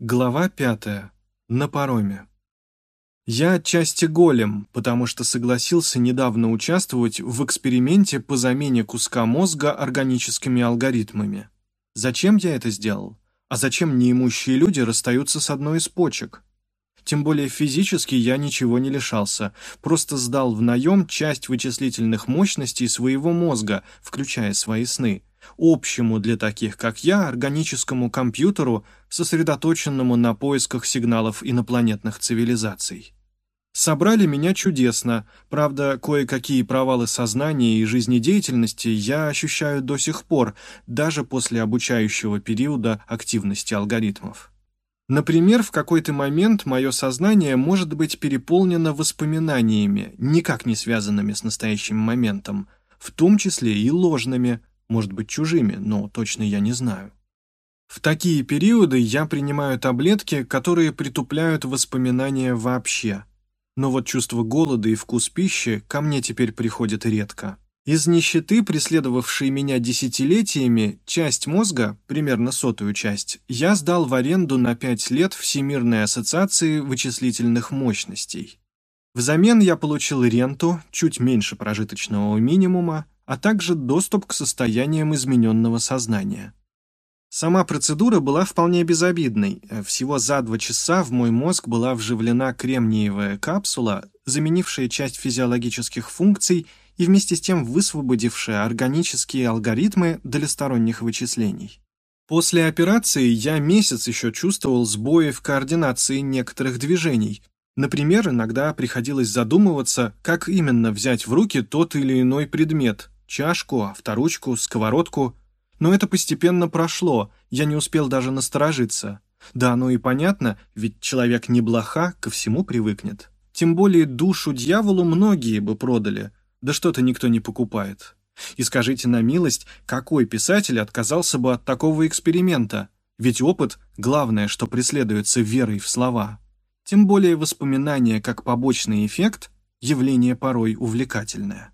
Глава пятая. На пароме. Я отчасти голем, потому что согласился недавно участвовать в эксперименте по замене куска мозга органическими алгоритмами. Зачем я это сделал? А зачем неимущие люди расстаются с одной из почек? Тем более физически я ничего не лишался, просто сдал в наем часть вычислительных мощностей своего мозга, включая свои сны – общему для таких, как я, органическому компьютеру, сосредоточенному на поисках сигналов инопланетных цивилизаций. Собрали меня чудесно, правда, кое-какие провалы сознания и жизнедеятельности я ощущаю до сих пор, даже после обучающего периода активности алгоритмов. Например, в какой-то момент мое сознание может быть переполнено воспоминаниями, никак не связанными с настоящим моментом, в том числе и ложными, может быть чужими, но точно я не знаю. В такие периоды я принимаю таблетки, которые притупляют воспоминания вообще. Но вот чувство голода и вкус пищи ко мне теперь приходят редко. Из нищеты, преследовавшей меня десятилетиями, часть мозга, примерно сотую часть, я сдал в аренду на пять лет Всемирной ассоциации вычислительных мощностей. Взамен я получил ренту, чуть меньше прожиточного минимума, а также доступ к состояниям измененного сознания. Сама процедура была вполне безобидной. Всего за два часа в мой мозг была вживлена кремниевая капсула, заменившая часть физиологических функций и вместе с тем высвободившая органические алгоритмы для сторонних вычислений. После операции я месяц еще чувствовал сбои в координации некоторых движений. Например, иногда приходилось задумываться, как именно взять в руки тот или иной предмет, чашку, авторучку, сковородку. Но это постепенно прошло, я не успел даже насторожиться. Да, ну и понятно, ведь человек не блоха, ко всему привыкнет. Тем более душу дьяволу многие бы продали, да что-то никто не покупает. И скажите на милость, какой писатель отказался бы от такого эксперимента? Ведь опыт – главное, что преследуется верой в слова. Тем более воспоминания как побочный эффект – явление порой увлекательное.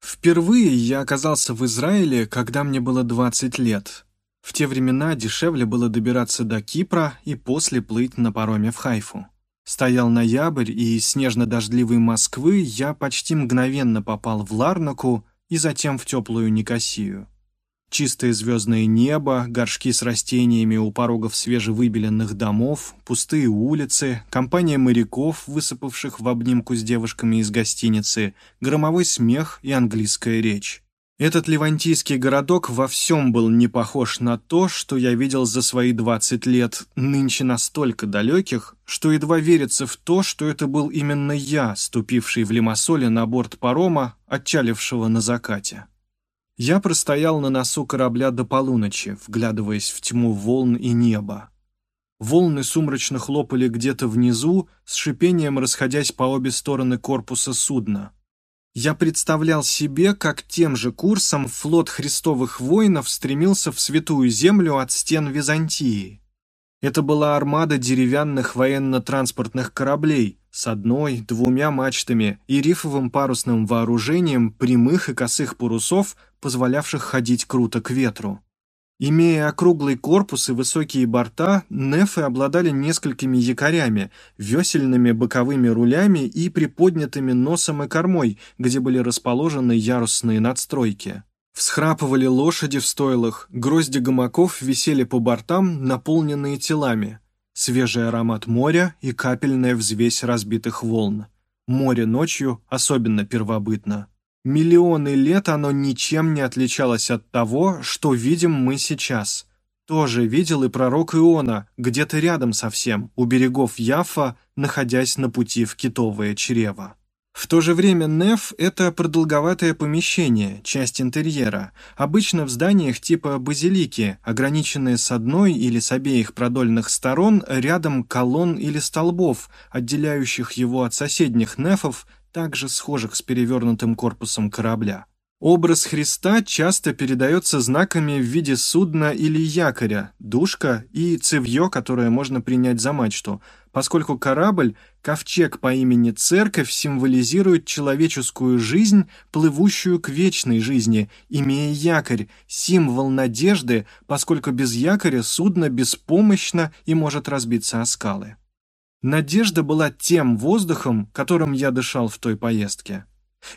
Впервые я оказался в Израиле, когда мне было 20 лет. В те времена дешевле было добираться до Кипра и после плыть на пароме в Хайфу. Стоял ноябрь, и снежно-дождливой Москвы я почти мгновенно попал в Ларнаку и затем в теплую Никосию. Чистое звездное небо, горшки с растениями у порогов свежевыбеленных домов, пустые улицы, компания моряков, высыпавших в обнимку с девушками из гостиницы, громовой смех и английская речь. Этот ливантийский городок во всем был не похож на то, что я видел за свои 20 лет, нынче настолько далеких, что едва верится в то, что это был именно я, ступивший в Лимассоле на борт парома, отчалившего на закате. Я простоял на носу корабля до полуночи, вглядываясь в тьму волн и неба. Волны сумрачно хлопали где-то внизу, с шипением расходясь по обе стороны корпуса судна. Я представлял себе, как тем же курсом флот христовых воинов стремился в святую землю от стен Византии. Это была армада деревянных военно-транспортных кораблей с одной, двумя мачтами и рифовым парусным вооружением прямых и косых парусов – позволявших ходить круто к ветру. Имея округлый корпус и высокие борта, нефы обладали несколькими якорями, весельными боковыми рулями и приподнятыми носом и кормой, где были расположены ярусные надстройки. Всхрапывали лошади в стойлах, грозди гамаков висели по бортам, наполненные телами. Свежий аромат моря и капельная взвесь разбитых волн. Море ночью особенно первобытно. Миллионы лет оно ничем не отличалось от того, что видим мы сейчас. Тоже видел и пророк Иона, где-то рядом совсем, у берегов Яфа, находясь на пути в китовое чрево. В то же время неф – это продолговатое помещение, часть интерьера, обычно в зданиях типа базилики, ограниченные с одной или с обеих продольных сторон рядом колонн или столбов, отделяющих его от соседних нефов также схожих с перевернутым корпусом корабля. Образ Христа часто передается знаками в виде судна или якоря, душка и цевье, которое можно принять за мачту, поскольку корабль, ковчег по имени Церковь, символизирует человеческую жизнь, плывущую к вечной жизни, имея якорь, символ надежды, поскольку без якоря судно беспомощно и может разбиться о скалы. Надежда была тем воздухом, которым я дышал в той поездке.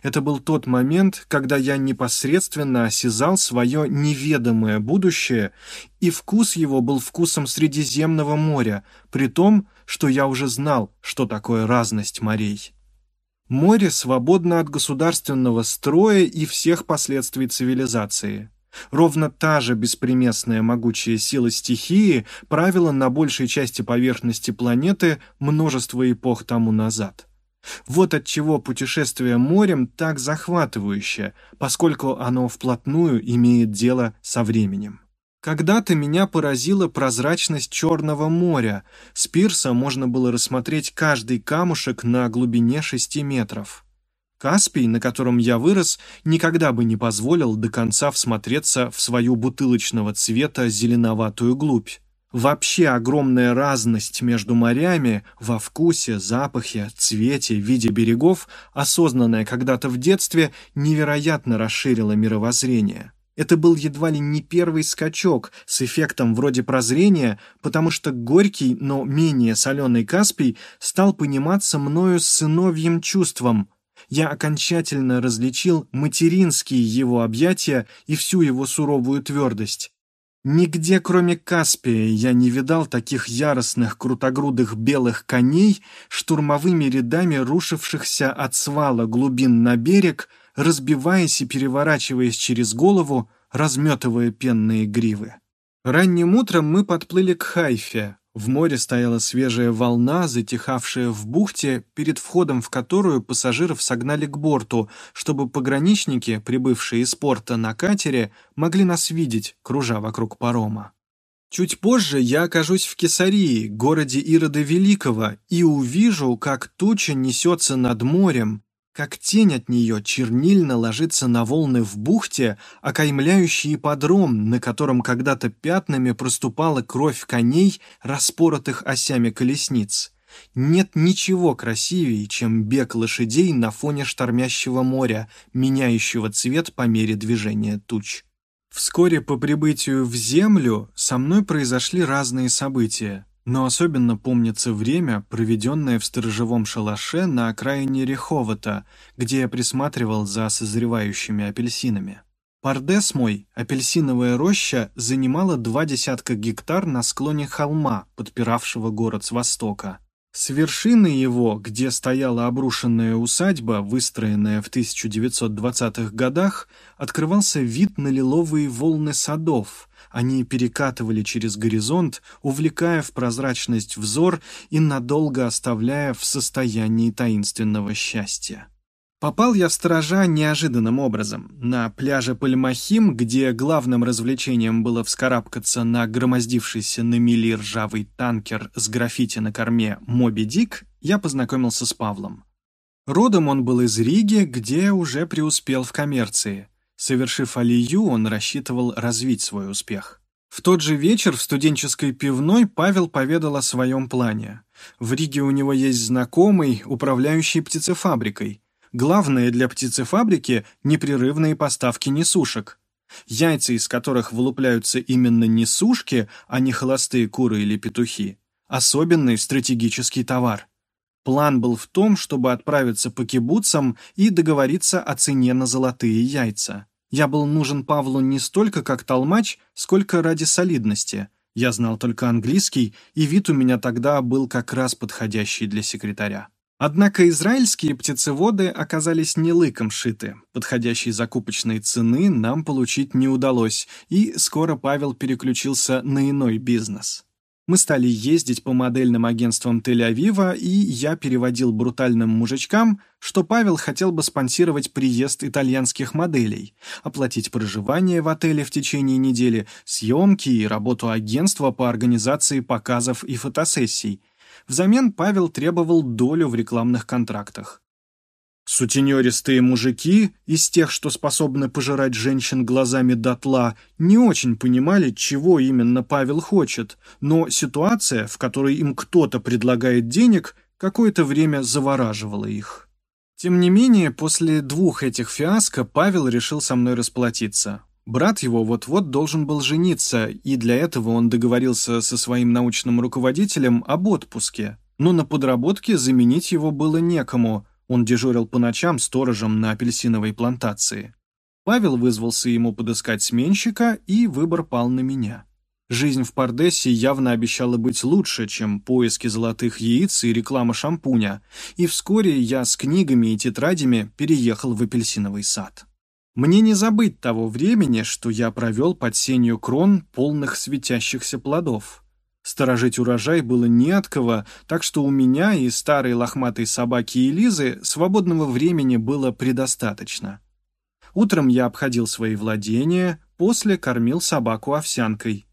Это был тот момент, когда я непосредственно осязал свое неведомое будущее, и вкус его был вкусом Средиземного моря, при том, что я уже знал, что такое разность морей. Море свободно от государственного строя и всех последствий цивилизации. Ровно та же беспримесная могучая сила стихии правила на большей части поверхности планеты множество эпох тому назад. Вот отчего путешествие морем так захватывающее, поскольку оно вплотную имеет дело со временем. Когда-то меня поразила прозрачность Черного моря. С пирса можно было рассмотреть каждый камушек на глубине шести метров. Каспий, на котором я вырос, никогда бы не позволил до конца всмотреться в свою бутылочного цвета зеленоватую глубь. Вообще огромная разность между морями во вкусе, запахе, цвете, виде берегов, осознанная когда-то в детстве, невероятно расширила мировоззрение. Это был едва ли не первый скачок с эффектом вроде прозрения, потому что горький, но менее соленый Каспий стал пониматься мною с сыновьим чувством. Я окончательно различил материнские его объятия и всю его суровую твердость. Нигде, кроме Каспия, я не видал таких яростных крутогрудых белых коней, штурмовыми рядами рушившихся от свала глубин на берег, разбиваясь и переворачиваясь через голову, разметывая пенные гривы. Ранним утром мы подплыли к Хайфе, в море стояла свежая волна, затихавшая в бухте, перед входом в которую пассажиров согнали к борту, чтобы пограничники, прибывшие из порта на катере, могли нас видеть, кружа вокруг парома. Чуть позже я окажусь в Кесарии, городе Ирода Великого, и увижу, как туча несется над морем, как тень от нее чернильно ложится на волны в бухте, окаймляющий ипподром, на котором когда-то пятнами проступала кровь коней, распоротых осями колесниц. Нет ничего красивее, чем бег лошадей на фоне штормящего моря, меняющего цвет по мере движения туч. Вскоре по прибытию в Землю со мной произошли разные события. Но особенно помнится время, проведенное в сторожевом шалаше на окраине Реховата, где я присматривал за созревающими апельсинами. Пардес мой, апельсиновая роща, занимала два десятка гектар на склоне холма, подпиравшего город с востока. С вершины его, где стояла обрушенная усадьба, выстроенная в 1920-х годах, открывался вид на лиловые волны садов, они перекатывали через горизонт, увлекая в прозрачность взор и надолго оставляя в состоянии таинственного счастья. Попал я в сторожа неожиданным образом. На пляже Пальмахим, где главным развлечением было вскарабкаться на громоздившийся на мели ржавый танкер с граффити на корме «Моби Дик», я познакомился с Павлом. Родом он был из Риги, где уже преуспел в коммерции. Совершив алию, он рассчитывал развить свой успех. В тот же вечер в студенческой пивной Павел поведал о своем плане. В Риге у него есть знакомый, управляющий птицефабрикой. Главное для птицефабрики – непрерывные поставки несушек. Яйца, из которых вылупляются именно несушки, а не холостые куры или петухи – особенный стратегический товар. План был в том, чтобы отправиться по кибуцам и договориться о цене на золотые яйца. Я был нужен Павлу не столько как толмач, сколько ради солидности. Я знал только английский, и вид у меня тогда был как раз подходящий для секретаря. Однако израильские птицеводы оказались не лыком шиты. Подходящей закупочной цены нам получить не удалось, и скоро Павел переключился на иной бизнес. Мы стали ездить по модельным агентствам Тель-Авива, и я переводил брутальным мужичкам, что Павел хотел бы спонсировать приезд итальянских моделей, оплатить проживание в отеле в течение недели, съемки и работу агентства по организации показов и фотосессий. Взамен Павел требовал долю в рекламных контрактах. Сутенеристые мужики, из тех, что способны пожирать женщин глазами дотла, не очень понимали, чего именно Павел хочет, но ситуация, в которой им кто-то предлагает денег, какое-то время завораживала их. Тем не менее, после двух этих фиаско Павел решил со мной расплатиться. Брат его вот-вот должен был жениться, и для этого он договорился со своим научным руководителем об отпуске. Но на подработке заменить его было некому, он дежурил по ночам сторожем на апельсиновой плантации. Павел вызвался ему подыскать сменщика, и выбор пал на меня. Жизнь в Пардессе явно обещала быть лучше, чем поиски золотых яиц и реклама шампуня, и вскоре я с книгами и тетрадями переехал в апельсиновый сад. Мне не забыть того времени, что я провел под сенью крон, полных светящихся плодов. Сторожить урожай было не от кого, так что у меня и старой лохматой собаки Элизы свободного времени было предостаточно. Утром я обходил свои владения, после кормил собаку овсянкой.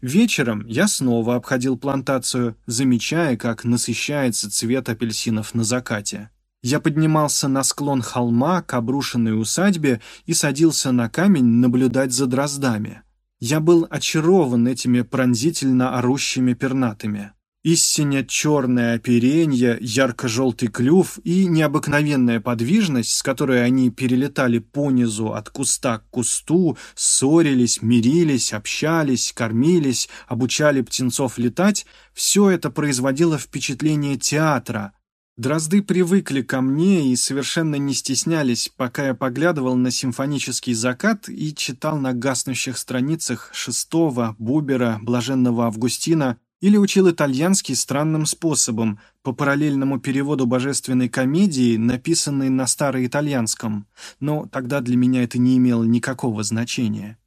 Вечером я снова обходил плантацию, замечая, как насыщается цвет апельсинов на закате. Я поднимался на склон холма к обрушенной усадьбе и садился на камень наблюдать за дроздами. Я был очарован этими пронзительно орущими пернатыми. Истинно черное оперенье, ярко-желтый клюв и необыкновенная подвижность, с которой они перелетали понизу от куста к кусту, ссорились, мирились, общались, кормились, обучали птенцов летать, все это производило впечатление театра. Дрозды привыкли ко мне и совершенно не стеснялись, пока я поглядывал на симфонический закат и читал на гаснущих страницах шестого, Бубера, Блаженного Августина или учил итальянский странным способом, по параллельному переводу божественной комедии, написанной на староитальянском, но тогда для меня это не имело никакого значения.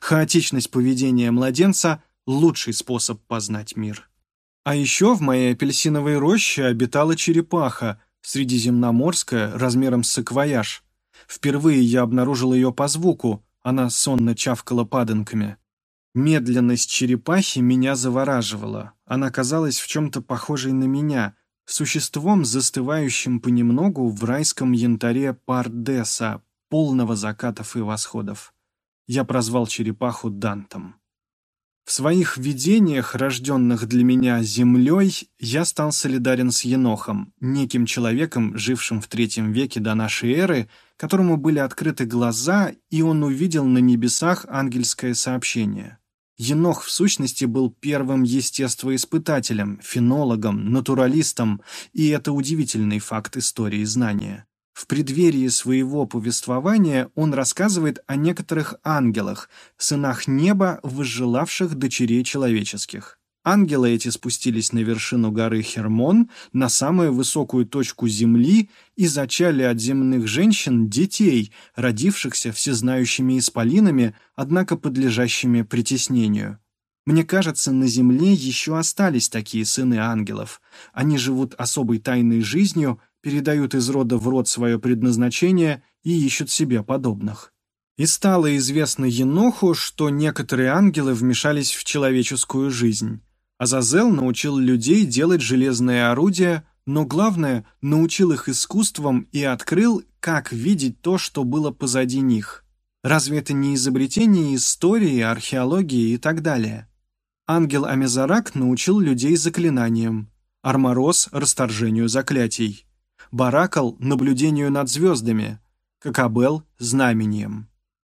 Хаотичность поведения младенца – лучший способ познать мир. А еще в моей апельсиновой роще обитала черепаха, средиземноморская, размером с саквояж. Впервые я обнаружил ее по звуку, она сонно чавкала паданками. Медленность черепахи меня завораживала. Она казалась в чем-то похожей на меня, существом, застывающим понемногу в райском янтаре Пардеса, полного закатов и восходов. Я прозвал черепаху Дантом. В своих видениях, рожденных для меня землей, я стал солидарен с Енохом, неким человеком, жившим в третьем веке до нашей эры, которому были открыты глаза, и он увидел на небесах ангельское сообщение. Енох в сущности был первым естествоиспытателем, фенологом, натуралистом, и это удивительный факт истории знания. В преддверии своего повествования он рассказывает о некоторых ангелах, сынах неба, возжелавших дочерей человеческих. Ангелы эти спустились на вершину горы Хермон, на самую высокую точку земли, и зачали от земных женщин детей, родившихся всезнающими исполинами, однако подлежащими притеснению. Мне кажется, на земле еще остались такие сыны ангелов. Они живут особой тайной жизнью, передают из рода в род свое предназначение и ищут себе подобных. И стало известно Еноху, что некоторые ангелы вмешались в человеческую жизнь. Азазел научил людей делать железные орудия, но главное, научил их искусствам и открыл, как видеть то, что было позади них. Разве это не изобретение истории, археологии и так далее? Ангел Амезарак научил людей заклинаниям, Арморос – расторжению заклятий, Баракал – наблюдению над звездами, Какабел – знамением.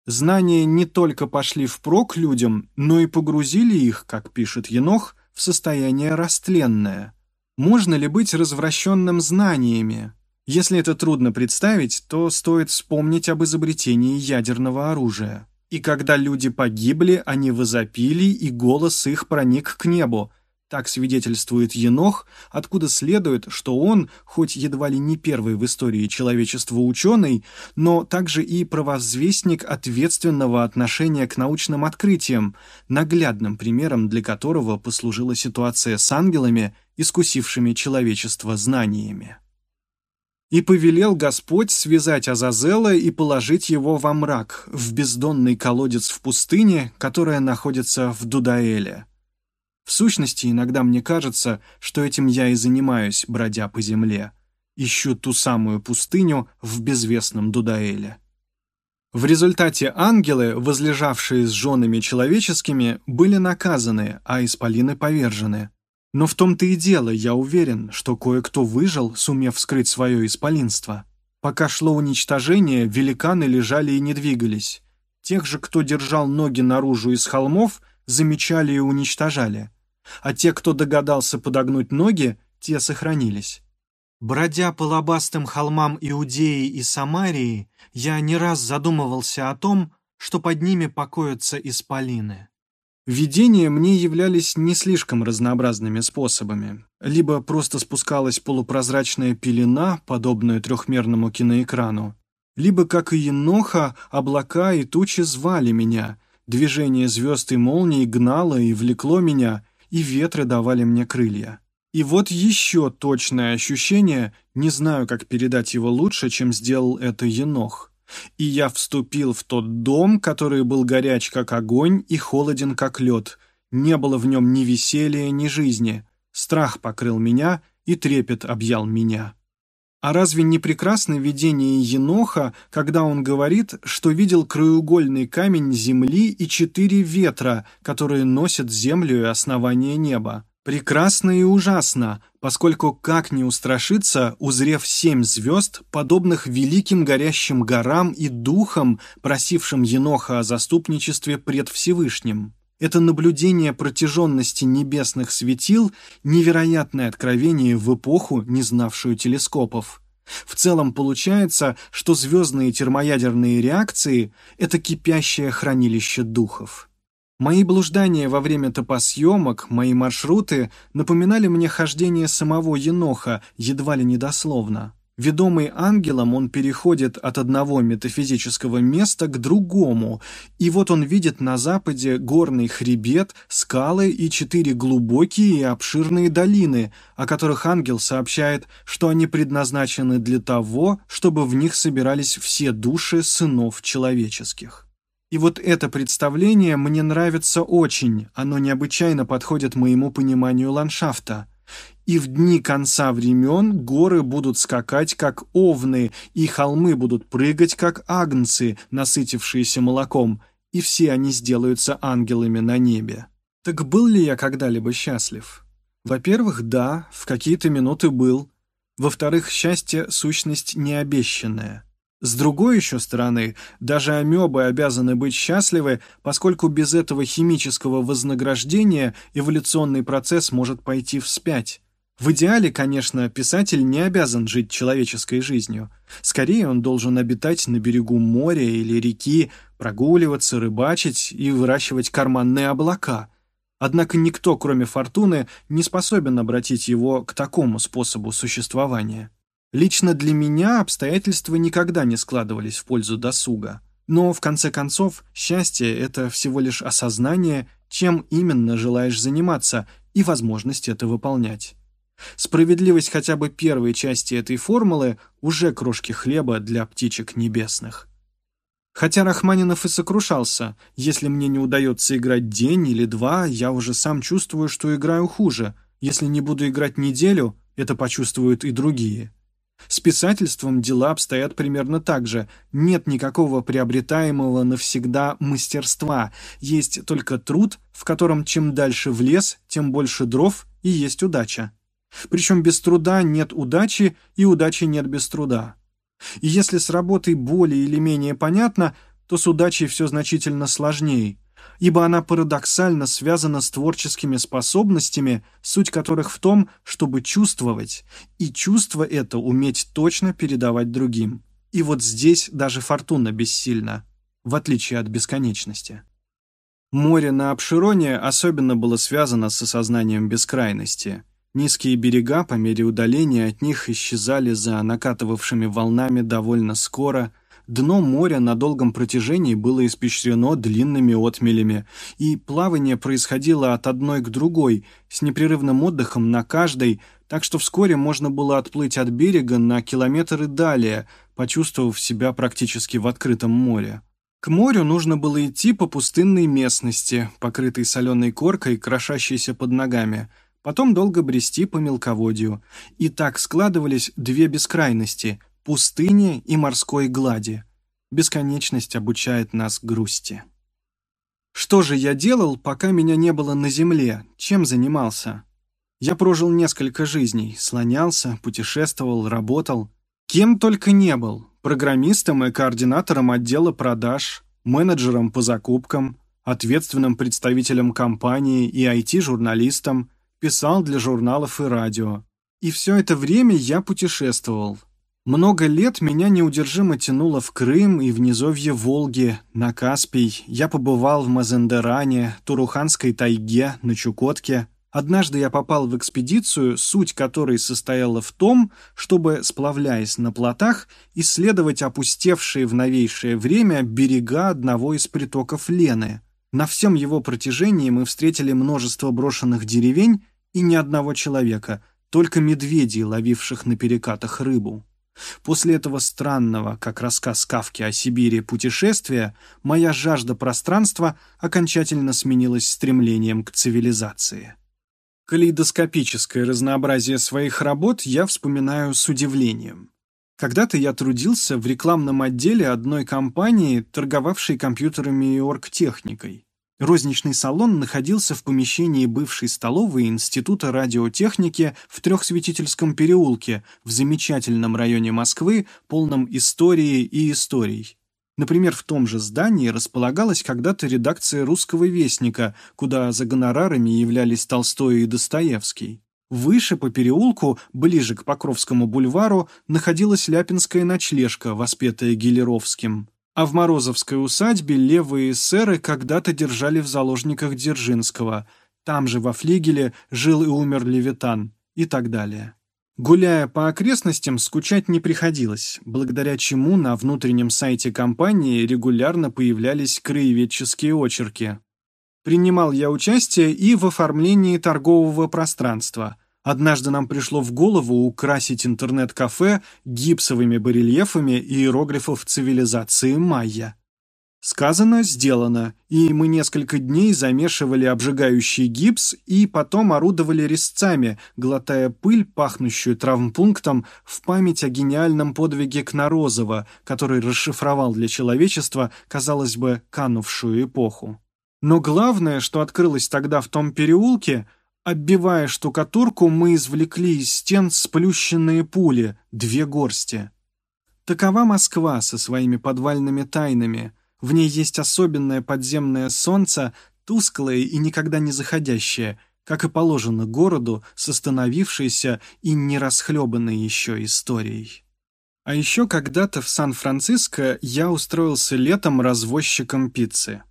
Знания не только пошли впрок людям, но и погрузили их, как пишет Енох, в состояние растленное. Можно ли быть развращенным знаниями? Если это трудно представить, то стоит вспомнить об изобретении ядерного оружия. И когда люди погибли, они возопили, и голос их проник к небу, так свидетельствует Енох, откуда следует, что он, хоть едва ли не первый в истории человечества ученый, но также и провозвестник ответственного отношения к научным открытиям, наглядным примером для которого послужила ситуация с ангелами, искусившими человечество знаниями. «И повелел Господь связать Азазела и положить его во мрак, в бездонный колодец в пустыне, которая находится в Дудаэле» В сущности, иногда мне кажется, что этим я и занимаюсь, бродя по земле. ищу ту самую пустыню в безвестном Дудаэле. В результате ангелы, возлежавшие с женами человеческими, были наказаны, а исполины повержены. Но в том-то и дело, я уверен, что кое-кто выжил, сумев скрыть свое исполинство. Пока шло уничтожение, великаны лежали и не двигались. Тех же, кто держал ноги наружу из холмов, замечали и уничтожали. А те, кто догадался подогнуть ноги, те сохранились. Бродя по лобастым холмам Иудеи и Самарии, я не раз задумывался о том, что под ними покоятся исполины. Видения мне являлись не слишком разнообразными способами. Либо просто спускалась полупрозрачная пелена, подобная трехмерному киноэкрану, либо, как и Еноха, облака и тучи звали меня, движение звезд и молний гнало и влекло меня, и ветры давали мне крылья. И вот еще точное ощущение, не знаю, как передать его лучше, чем сделал это Енох. И я вступил в тот дом, который был горяч, как огонь, и холоден, как лед. Не было в нем ни веселья, ни жизни. Страх покрыл меня, и трепет объял меня. А разве не прекрасно видение Еноха, когда он говорит, что видел краеугольный камень земли и четыре ветра, которые носят землю и основание неба? Прекрасно и ужасно, поскольку как не устрашиться, узрев семь звезд, подобных великим горящим горам и духам, просившим Еноха о заступничестве пред Всевышним. Это наблюдение протяженности небесных светил – невероятное откровение в эпоху, не знавшую телескопов. В целом получается, что звездные термоядерные реакции – это кипящее хранилище духов. Мои блуждания во время топосъемок, мои маршруты напоминали мне хождение самого Еноха, едва ли недословно. Ведомый ангелом, он переходит от одного метафизического места к другому, и вот он видит на западе горный хребет, скалы и четыре глубокие и обширные долины, о которых ангел сообщает, что они предназначены для того, чтобы в них собирались все души сынов человеческих. И вот это представление мне нравится очень, оно необычайно подходит моему пониманию ландшафта. И в дни конца времен горы будут скакать, как овны, и холмы будут прыгать, как агнцы, насытившиеся молоком, и все они сделаются ангелами на небе. Так был ли я когда-либо счастлив? Во-первых, да, в какие-то минуты был. Во-вторых, счастье – сущность необещанная. С другой еще стороны, даже амебы обязаны быть счастливы, поскольку без этого химического вознаграждения эволюционный процесс может пойти вспять. В идеале, конечно, писатель не обязан жить человеческой жизнью. Скорее, он должен обитать на берегу моря или реки, прогуливаться, рыбачить и выращивать карманные облака. Однако никто, кроме Фортуны, не способен обратить его к такому способу существования. Лично для меня обстоятельства никогда не складывались в пользу досуга. Но, в конце концов, счастье – это всего лишь осознание, чем именно желаешь заниматься, и возможность это выполнять. Справедливость хотя бы первой части этой формулы уже крошки хлеба для птичек небесных. Хотя Рахманинов и сокрушался, если мне не удается играть день или два, я уже сам чувствую, что играю хуже. Если не буду играть неделю, это почувствуют и другие. С писательством дела обстоят примерно так же. Нет никакого приобретаемого навсегда мастерства. Есть только труд, в котором чем дальше в лес, тем больше дров и есть удача. Причем без труда нет удачи, и удачи нет без труда. И если с работой более или менее понятно, то с удачей все значительно сложнее ибо она парадоксально связана с творческими способностями, суть которых в том, чтобы чувствовать, и чувство это уметь точно передавать другим. И вот здесь даже фортуна бессильна, в отличие от бесконечности. Море на Апшироне особенно было связано с осознанием бескрайности. Низкие берега по мере удаления от них исчезали за накатывавшими волнами довольно скоро – Дно моря на долгом протяжении было испещрено длинными отмелями, и плавание происходило от одной к другой, с непрерывным отдыхом на каждой, так что вскоре можно было отплыть от берега на километры далее, почувствовав себя практически в открытом море. К морю нужно было идти по пустынной местности, покрытой соленой коркой, крошащейся под ногами, потом долго брести по мелководью. И так складывались две бескрайности – пустыни и морской глади. Бесконечность обучает нас грусти. Что же я делал, пока меня не было на земле? Чем занимался? Я прожил несколько жизней, слонялся, путешествовал, работал. Кем только не был. Программистом и координатором отдела продаж, менеджером по закупкам, ответственным представителем компании и IT-журналистом, писал для журналов и радио. И все это время я путешествовал. Много лет меня неудержимо тянуло в Крым и в низовье Волги, на Каспий. Я побывал в Мазендеране, Туруханской тайге, на Чукотке. Однажды я попал в экспедицию, суть которой состояла в том, чтобы, сплавляясь на плотах, исследовать опустевшие в новейшее время берега одного из притоков Лены. На всем его протяжении мы встретили множество брошенных деревень и ни одного человека, только медведей, ловивших на перекатах рыбу. После этого странного, как рассказ Кавки о Сибири, путешествия, моя жажда пространства окончательно сменилась стремлением к цивилизации. Калейдоскопическое разнообразие своих работ я вспоминаю с удивлением. Когда-то я трудился в рекламном отделе одной компании, торговавшей компьютерами и оргтехникой. Розничный салон находился в помещении бывшей столовой Института радиотехники в Трехсветительском переулке в замечательном районе Москвы, полном истории и историй. Например, в том же здании располагалась когда-то редакция «Русского вестника», куда за гонорарами являлись Толстой и Достоевский. Выше по переулку, ближе к Покровскому бульвару, находилась Ляпинская ночлежка, воспетая Гелеровским. А в Морозовской усадьбе левые эсеры когда-то держали в заложниках Дзержинского. Там же во флигеле жил и умер Левитан и так далее. Гуляя по окрестностям, скучать не приходилось, благодаря чему на внутреннем сайте компании регулярно появлялись краеведческие очерки. Принимал я участие и в оформлении торгового пространства. Однажды нам пришло в голову украсить интернет-кафе гипсовыми барельефами иероглифов цивилизации майя. Сказано, сделано, и мы несколько дней замешивали обжигающий гипс и потом орудовали резцами, глотая пыль, пахнущую травмпунктом, в память о гениальном подвиге Кнорозова, который расшифровал для человечества, казалось бы, канувшую эпоху. Но главное, что открылось тогда в том переулке — Оббивая штукатурку, мы извлекли из стен сплющенные пули, две горсти. Такова Москва со своими подвальными тайнами. В ней есть особенное подземное солнце, тусклое и никогда не заходящее, как и положено городу с остановившейся и не расхлебанной еще историей. А еще когда-то в Сан-Франциско я устроился летом развозчиком пиццы.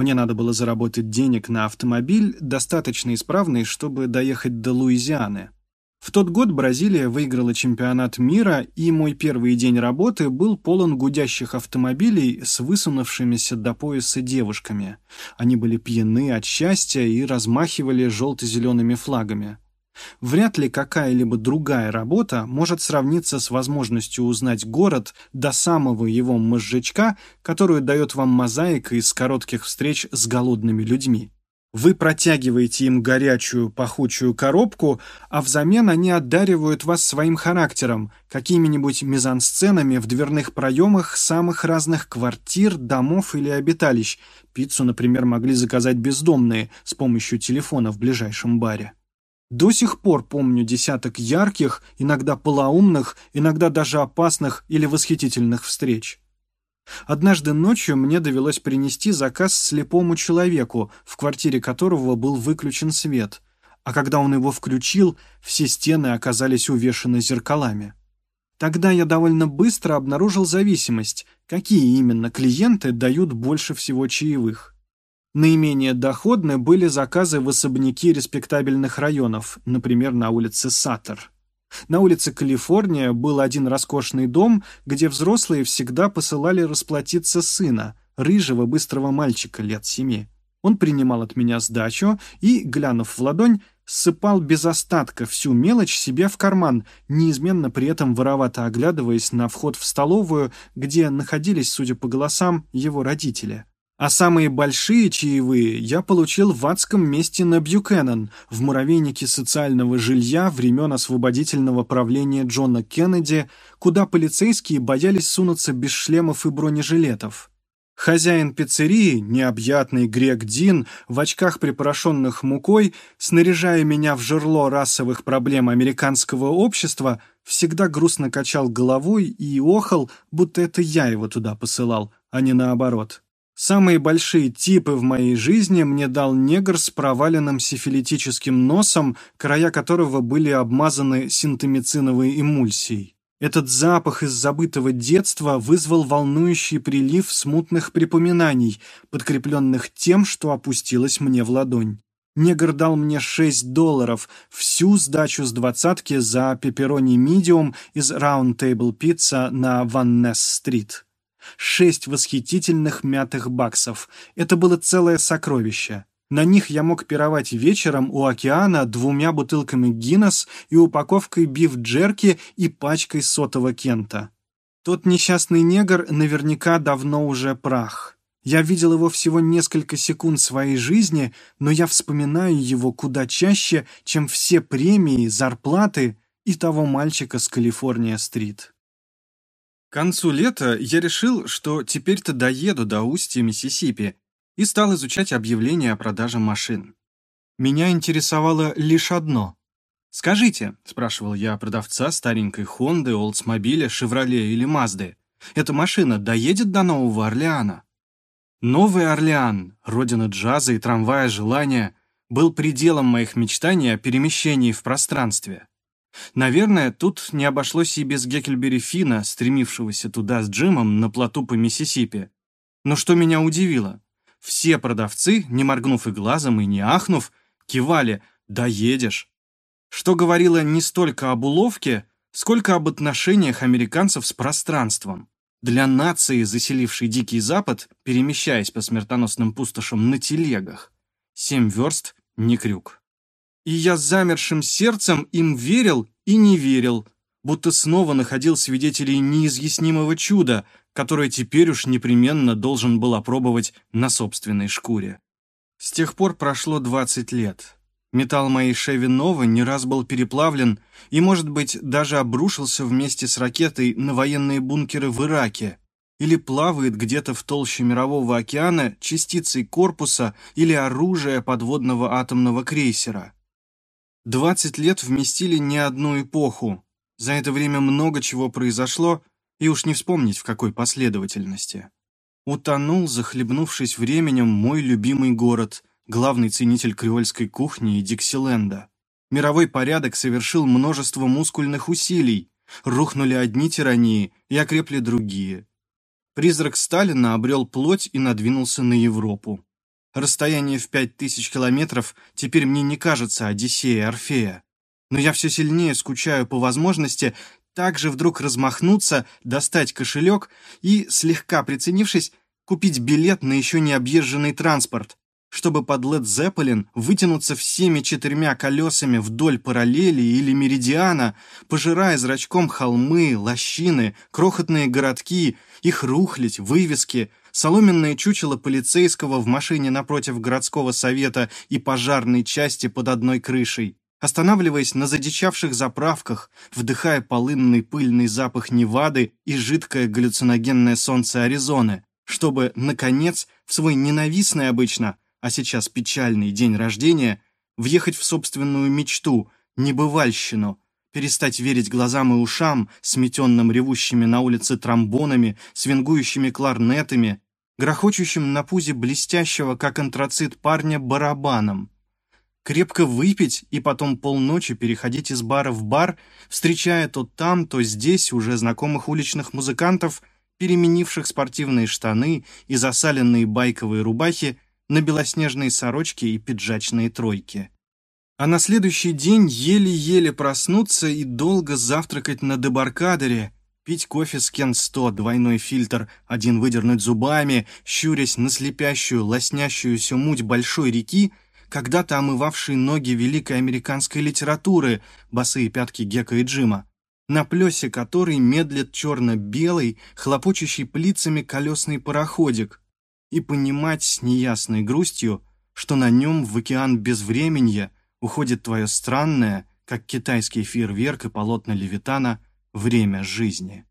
Мне надо было заработать денег на автомобиль, достаточно исправный, чтобы доехать до Луизианы. В тот год Бразилия выиграла чемпионат мира, и мой первый день работы был полон гудящих автомобилей с высунувшимися до пояса девушками. Они были пьяны от счастья и размахивали желто-зелеными флагами. Вряд ли какая-либо другая работа может сравниться с возможностью узнать город до самого его мозжечка, которую дает вам мозаика из коротких встреч с голодными людьми. Вы протягиваете им горячую, пахучую коробку, а взамен они одаривают вас своим характером, какими-нибудь мизансценами в дверных проемах самых разных квартир, домов или обиталищ. Пиццу, например, могли заказать бездомные с помощью телефона в ближайшем баре. До сих пор помню десяток ярких, иногда полоумных, иногда даже опасных или восхитительных встреч. Однажды ночью мне довелось принести заказ слепому человеку, в квартире которого был выключен свет, а когда он его включил, все стены оказались увешаны зеркалами. Тогда я довольно быстро обнаружил зависимость, какие именно клиенты дают больше всего чаевых. Наименее доходны были заказы в особняки респектабельных районов, например, на улице Саттер. На улице Калифорния был один роскошный дом, где взрослые всегда посылали расплатиться сына, рыжего быстрого мальчика лет семи. Он принимал от меня сдачу и, глянув в ладонь, ссыпал без остатка всю мелочь себе в карман, неизменно при этом воровато оглядываясь на вход в столовую, где находились, судя по голосам, его родители. А самые большие чаевые я получил в адском месте на Бьюкеннон, в муравейнике социального жилья времен освободительного правления Джона Кеннеди, куда полицейские боялись сунуться без шлемов и бронежилетов. Хозяин пиццерии, необъятный Грег Дин, в очках, припорошенных мукой, снаряжая меня в жерло расовых проблем американского общества, всегда грустно качал головой и охал, будто это я его туда посылал, а не наоборот. Самые большие типы в моей жизни мне дал негр с проваленным сифилитическим носом, края которого были обмазаны синтомициновой эмульсией. Этот запах из забытого детства вызвал волнующий прилив смутных припоминаний, подкрепленных тем, что опустилось мне в ладонь. Негр дал мне 6 долларов, всю сдачу с двадцатки за пепперони мидиум из Round Table Pizza на Ваннес-стрит. Шесть восхитительных мятых баксов. Это было целое сокровище. На них я мог пировать вечером у океана двумя бутылками Гиннес и упаковкой биф-джерки и пачкой сотого кента. Тот несчастный негр наверняка давно уже прах. Я видел его всего несколько секунд своей жизни, но я вспоминаю его куда чаще, чем все премии, зарплаты и того мальчика с Калифорния-стрит. К концу лета я решил, что теперь-то доеду до устья Миссисипи и стал изучать объявления о продаже машин. Меня интересовало лишь одно. «Скажите», — спрашивал я продавца старенькой Хонды, Олдсмобиля, Шевроле или Мазды, «эта машина доедет до Нового Орлеана?» Новый Орлеан, родина джаза и трамвая желания, был пределом моих мечтаний о перемещении в пространстве. Наверное, тут не обошлось и без Геккельбери Фина, стремившегося туда с Джимом на плоту по Миссисипи. Но что меня удивило, все продавцы, не моргнув и глазом и не ахнув, кивали «доедешь». Что говорило не столько об уловке, сколько об отношениях американцев с пространством. Для нации, заселившей Дикий Запад, перемещаясь по смертоносным пустошам на телегах, семь верст — не крюк и я замершим сердцем им верил и не верил, будто снова находил свидетелей неизъяснимого чуда, которое теперь уж непременно должен был опробовать на собственной шкуре. С тех пор прошло 20 лет. Металл моей Шеви Нова не раз был переплавлен и, может быть, даже обрушился вместе с ракетой на военные бункеры в Ираке или плавает где-то в толще Мирового океана частицей корпуса или оружия подводного атомного крейсера. Двадцать лет вместили не одну эпоху. За это время много чего произошло, и уж не вспомнить, в какой последовательности. Утонул, захлебнувшись временем, мой любимый город, главный ценитель креольской кухни и Диксиленда. Мировой порядок совершил множество мускульных усилий, рухнули одни тирании и окрепли другие. Призрак Сталина обрел плоть и надвинулся на Европу. Расстояние в пять тысяч километров теперь мне не кажется Одиссеей Орфея. Но я все сильнее скучаю по возможности также вдруг размахнуться, достать кошелек и, слегка приценившись, купить билет на еще не объезженный транспорт, чтобы под Лед Зеппелин вытянуться всеми четырьмя колесами вдоль параллели или меридиана, пожирая зрачком холмы, лощины, крохотные городки, их рухлить, вывески, соломенное чучело полицейского в машине напротив городского совета и пожарной части под одной крышей, останавливаясь на задичавших заправках, вдыхая полынный пыльный запах Невады и жидкое галлюциногенное солнце Аризоны, чтобы, наконец, в свой ненавистный обычно, а сейчас печальный день рождения, въехать в собственную мечту, небывальщину, перестать верить глазам и ушам, сметенным ревущими на улице тромбонами, свингующими кларнетами, грохочущим на пузе блестящего, как антрацит парня, барабаном. Крепко выпить и потом полночи переходить из бара в бар, встречая то там, то здесь уже знакомых уличных музыкантов, переменивших спортивные штаны и засаленные байковые рубахи на белоснежные сорочки и пиджачные тройки а на следующий день еле-еле проснуться и долго завтракать на дебаркадере, пить кофе с Кен-100, двойной фильтр, один выдернуть зубами, щурясь на слепящую, лоснящуюся муть большой реки, когда-то омывавшей ноги великой американской литературы, босые пятки Гека и Джима, на плесе которой медлит черно-белый, хлопочущий плицами колесный пароходик, и понимать с неясной грустью, что на нем в океан безвременья уходит твое странное, как китайский фейерверк и полотна Левитана, время жизни.